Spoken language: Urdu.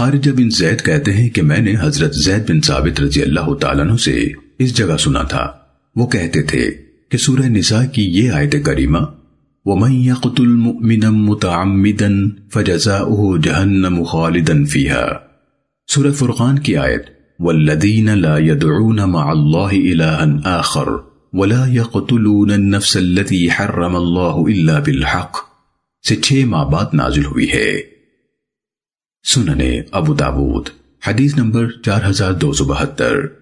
خارجہ بن زید کہتے ہیں کہ میں نے حضرت زید بن ثابت رضی اللہ تعالیٰ عنہ سے اس جگہ سنا تھا، وہ کہتے تھے کہ سورہ نساء کی یہ آیت کریمہ، وَمَن يَقْتُلْ مُؤْمِنًا مُتَعَمِّدًا فَجَزَاؤُهُ جَهَنَّمُ خَالِدًا فِيهَا سورہ فرقان کی آیت وَالَّذِينَ لَا يَدْعُونَ مَعَ اللَّهِ إِلَٰهًا آخَرُ، وَلَا يَقْتُلُونَ النَّفْسَ الَّتِي حَرَّمَ اللَّهُ إِلَّا بِالْحَقِّ۔ سے چھ ماہ بعد نازل ہوئی ہے۔ سننے ابو داود حدیث نمبر چار ہزار دو سو بہتر۔